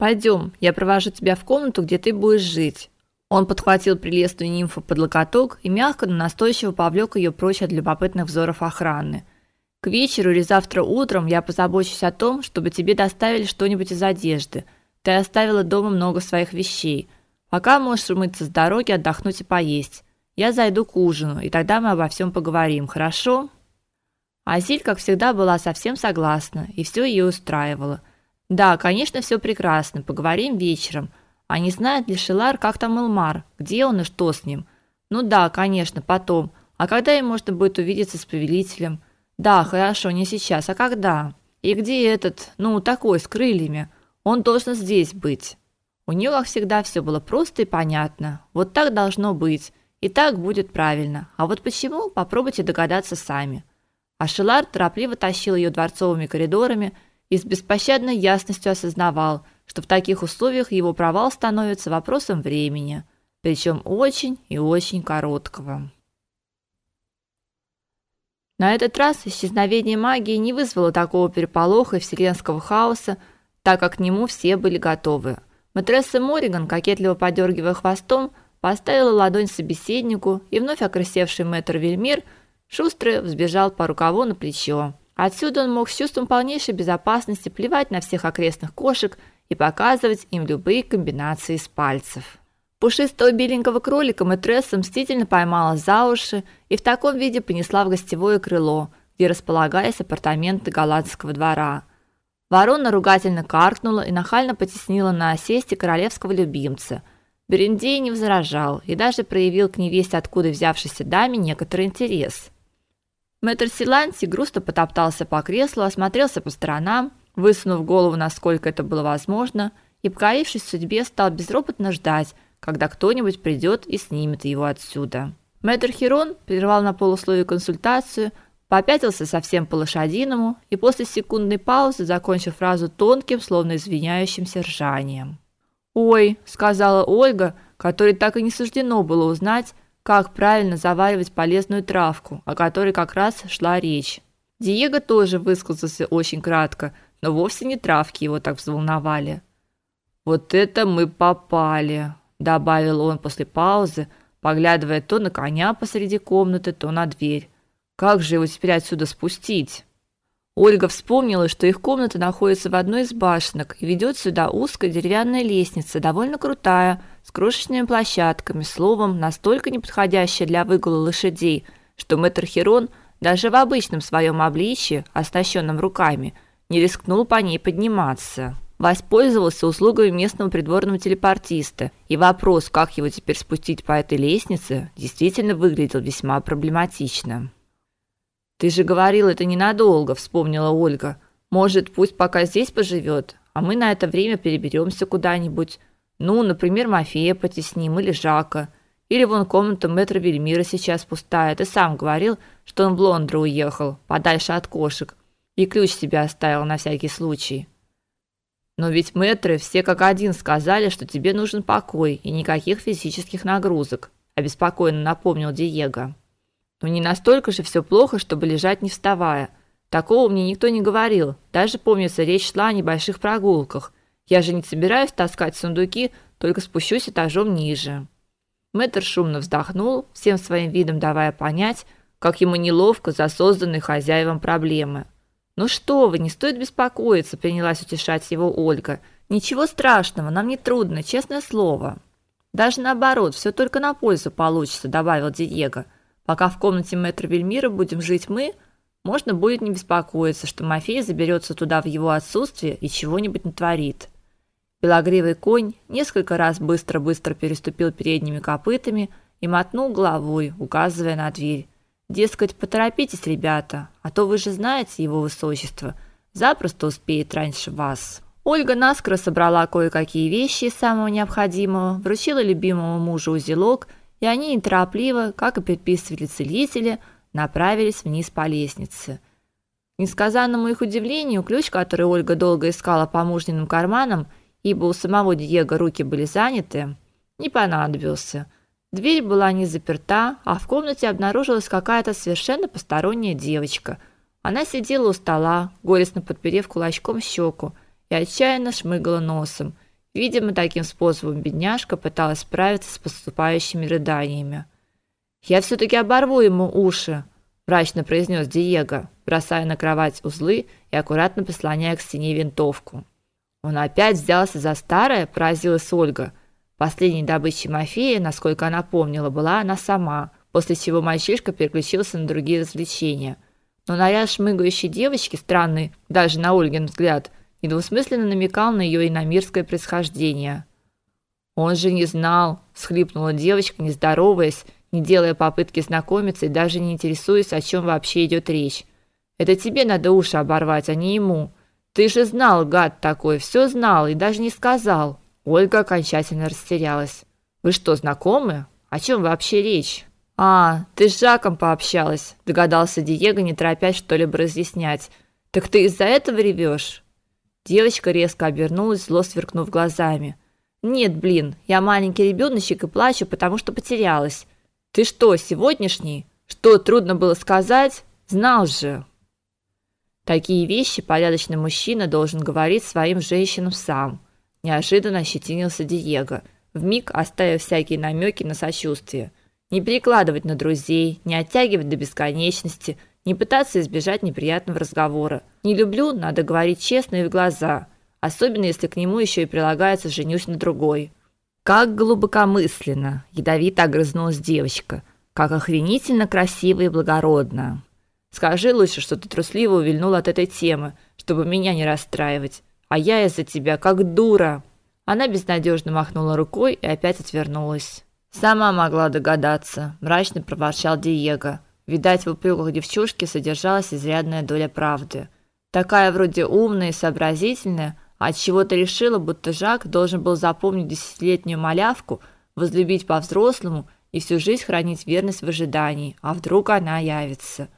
Пойдем, я провожу тебя в комнату, где ты будешь жить. Он подхватил прелестную нимфу под локоток и мягко, но настойчиво повлек ее прочь от любопытных взоров охраны. К вечеру или завтра утром я позабочусь о том, чтобы тебе доставили что-нибудь из одежды. Ты оставила дома много своих вещей. Пока можешь умыться с дороги, отдохнуть и поесть. Я зайду к ужину, и тогда мы обо всем поговорим, хорошо? Азиль, как всегда, была совсем согласна, и все ее устраивало. Да, конечно, все прекрасно. Поговорим вечером. А не знает ли Шилар, как там Элмар? Где он и что с ним? Ну да, конечно, потом. А когда им можно будет увидеться с повелителем? Да, хорошо, не сейчас, а когда? И где этот, ну, такой с крыльями? Он должен здесь быть. У нее, как всегда, все было просто и понятно. Вот так должно быть. И так будет правильно. А вот почему, попробуйте догадаться сами. А Шилар торопливо тащил ее дворцовыми коридорами и с беспощадной ясностью осознавал, что в таких условиях его провал становится вопросом времени, причем очень и очень короткого. На этот раз исчезновение магии не вызвало такого переполоха и вселенского хаоса, так как к нему все были готовы. Матресса Мориган, кокетливо подергивая хвостом, поставила ладонь собеседнику, и вновь окрасевший мэтр Вельмир – Шустрый взбежал по рукаву на плечо. Отсюда он мог с чувством полнейшей безопасности плевать на всех окрестных кошек и показывать им любые комбинации из пальцев. Пушистого беленького кролика Мэтресса мстительно поймала за уши и в таком виде понесла в гостевое крыло, где располагались апартаменты голландского двора. Ворона ругательно каркнула и нахально потеснила на осесте королевского любимца. Берендей не возражал и даже проявил к невесте откуда взявшейся даме некоторый интерес – Мэтр Силанси грустно потоптался по креслу, осмотрелся по сторонам, высунув голову, насколько это было возможно, и, покорившись судьбе, стал безропотно ждать, когда кто-нибудь придет и снимет его отсюда. Мэтр Хирон прервал на полусловие консультацию, попятился совсем по-лошадиному и после секундной паузы закончил фразу тонким, словно извиняющимся ржанием. «Ой», — сказала Ольга, которой так и не суждено было узнать, как правильно заваривать полезную травку, о которой как раз шла речь. Диего тоже высказался очень кратко, но вовсе не травки его так взволновали. Вот это мы попали, добавил он после паузы, поглядывая то на коня посреди комнаты, то на дверь. Как же его теперь отсюда спустить? Ольга вспомнила, что их комната находится в одной из башенок и ведет сюда узкая деревянная лестница, довольно крутая, с крошечными площадками, словом, настолько неподходящая для выгула лошадей, что мэтр Херон даже в обычном своем обличье, оснащенном руками, не рискнул по ней подниматься. Воспользовался услугами местного придворного телепортиста, и вопрос, как его теперь спустить по этой лестнице, действительно выглядел весьма проблематично. Ты же говорил, это ненадолго, вспомнила Ольга. Может, пусть пока здесь поживет, а мы на это время переберемся куда-нибудь. Ну, например, Мафея потесним или Жака. Или вон комната мэтра Вельмира сейчас пустая. Ты сам говорил, что он в Лондон уехал, подальше от кошек, и ключ себе оставил на всякий случай. Но ведь мэтры все как один сказали, что тебе нужен покой и никаких физических нагрузок, обеспокоенно напомнил Диего. Но не настолько же все плохо, чтобы лежать не вставая. Такого мне никто не говорил. Даже помнится, речь шла о небольших прогулках. Я же не собираюсь таскать сундуки, только спущусь этажом ниже. Мэтр шумно вздохнул, всем своим видом давая понять, как ему неловко за созданные хозяевам проблемы. Ну что вы, не стоит беспокоиться, принялась утешать его Ольга. Ничего страшного, нам не трудно, честное слово. Даже наоборот, все только на пользу получится, добавил Диего. Пока в комнате мэтра Вельмира будем жить мы, можно будет не беспокоиться, что Мафей заберется туда в его отсутствие и чего-нибудь натворит. Белогривый конь несколько раз быстро-быстро переступил передними копытами и мотнул головой, указывая на дверь. Дескать, поторопитесь, ребята, а то вы же знаете его высочество, запросто успеет раньше вас. Ольга наскоро собрала кое-какие вещи из самого необходимого, вручила любимому мужу узелок – и они неторопливо, как и предписывали целители, направились вниз по лестнице. К несказанному их удивлению, ключ, который Ольга долго искала по мужниным карманам, ибо у самого Диего руки были заняты, не понадобился. Дверь была не заперта, а в комнате обнаружилась какая-то совершенно посторонняя девочка. Она сидела у стола, горестно подперев кулачком щеку, и отчаянно шмыгала носом. Видимо, таким способом бедняжка пыталась справиться с поступающими рыданиями. Я все таки оборву ему уши, мрачно произнес Диего, бросая на кровать узлы и аккуратно прислоняя к стене винтовку. Он опять взялся за старое, поразилась Ольга. Последней добычей Мафея, насколько она помнила, была она сама, после чего мальчишка переключился на другие развлечения. Но наряд шмыгающей девочки, странный даже на Ольгин взгляд, недвусмысленно намекал на ее иномирское происхождение. Он же не знал, схлипнула девочка, не здороваясь, не делая попытки знакомиться и даже не интересуясь, о чем вообще идет речь. Это тебе надо уши оборвать, а не ему. Ты же знал, гад такой, все знал и даже не сказал. Ольга окончательно растерялась. Вы что, знакомы? О чем вообще речь? А, ты с Жаком пообщалась, догадался Диего, не торопясь что-либо разъяснять. Так ты из-за этого ревешь? Девочка резко обернулась, зло сверкнув глазами. Нет, блин, я маленький ребеночек и плачу, потому что потерялась. Ты что, сегодняшний? Что трудно было сказать? Знал же. Такие вещи порядочный мужчина должен говорить своим женщинам сам. Неожиданно ощетинился Диего, вмиг оставив всякие намеки на сочувствие. Не перекладывать на друзей, не оттягивать до бесконечности, не пытаться избежать неприятного разговора. Не люблю, надо говорить честно и в глаза, особенно если к нему еще и прилагается женюсь на другой. Как глубокомысленно, ядовито огрызнулась девочка. Как охренительно красиво и благородно. Скажи лучше, что ты трусливо увильнул от этой темы, чтобы меня не расстраивать. А я из-за тебя как дура. Она безнадежно махнула рукой и опять отвернулась. Сама могла догадаться, мрачно проворчал Диего. Видать, в упреках девчушки содержалась изрядная доля правды. Такая вроде умная и сообразительная, а от чего-то решила, будто Жак должен был запомнить десятилетнюю малявку, возлюбить по-взрослому и всю жизнь хранить верность в ожидании, а вдруг она явится.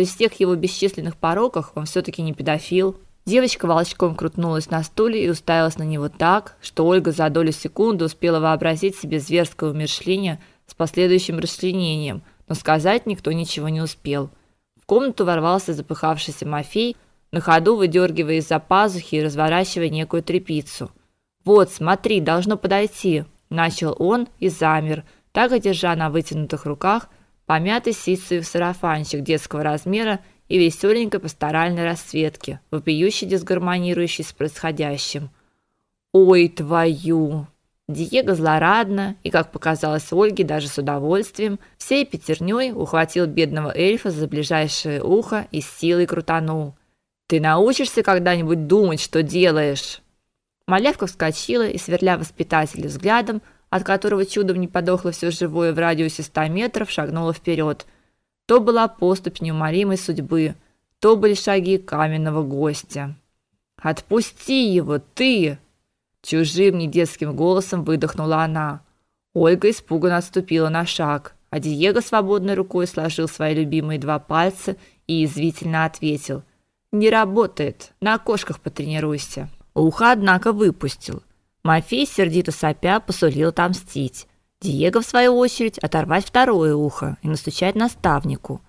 При всех его бесчисленных пороках он все таки не педофил. Девочка волчком крутнулась на стуле и уставилась на него так, что Ольга за долю секунды успела вообразить себе зверское умерщвление с последующим расчленением, но сказать никто ничего не успел. В комнату ворвался запыхавшийся Мафей, на ходу выдергивая из-за пазухи и разворачивая некую тряпицу. "Вот, смотри, должно подойти", начал он и замер, так и на вытянутых руках помятый ситцевый сарафанчик детского размера и веселенькой пасторальной расцветки, вопиюще дисгармонирующей с происходящим. "Ой, твою!" Диего злорадно и, как показалось Ольге, даже с удовольствием, всей пятерней ухватил бедного эльфа за ближайшее ухо и с силой крутанул. Ты научишься когда-нибудь думать, что делаешь? Малявка вскочила и, сверля воспитателя взглядом, от которого чудом не подохло все живое в радиусе ста метров, шагнула вперед. То была поступь неумолимой судьбы, то были шаги каменного гостя. «Отпусти его, ты!» Чужим недетским голосом выдохнула она. Ольга испуганно отступила на шаг, а Диего свободной рукой сложил свои любимые два пальца и извивительно ответил – не работает. На окошках потренируйся. Ухо, однако, выпустил. Мафей, сердито сопя, посулил отомстить. Диего, в свою очередь, оторвать второе ухо и настучать наставнику.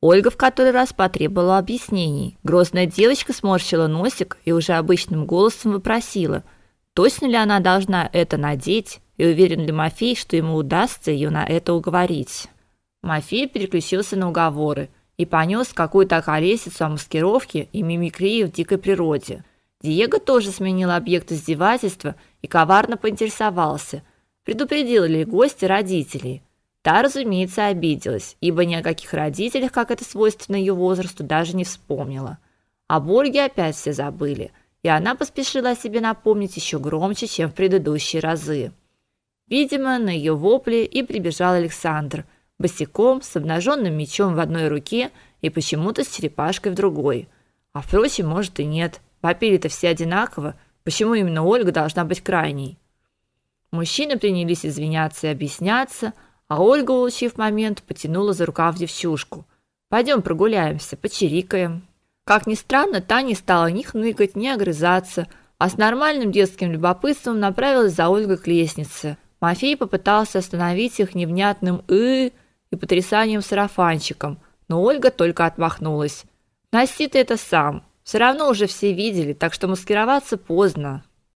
Ольга в который раз потребовала объяснений. Грозная девочка сморщила носик и уже обычным голосом вопросила, точно ли она должна это надеть, и уверен ли Мафей, что ему удастся ее на это уговорить. Мафей переключился на уговоры – и понес какую-то околесицу о маскировке и мимикрии в дикой природе. Диего тоже сменил объект издевательства и коварно поинтересовался, предупредил ли гости родителей. Та, разумеется, обиделась, ибо ни о каких родителях, как это свойственно ее возрасту, даже не вспомнила. А Ольге опять все забыли, и она поспешила о себе напомнить еще громче, чем в предыдущие разы. Видимо, на ее вопли и прибежал Александр – босиком, с обнаженным мечом в одной руке и почему-то с черепашкой в другой. А впрочем, может и нет. Попили-то все одинаково. Почему именно Ольга должна быть крайней? Мужчины принялись извиняться и объясняться, а Ольга, улучив момент, потянула за рукав девчушку. Пойдем прогуляемся, почирикаем. Как ни странно, та не стала ни хныкать, ни огрызаться, а с нормальным детским любопытством направилась за Ольгой к лестнице. Мафей попытался остановить их невнятным «ы», и потрясанием сарафанчиком, но Ольга только отмахнулась. Носи ты это сам. Все равно уже все видели, так что маскироваться поздно.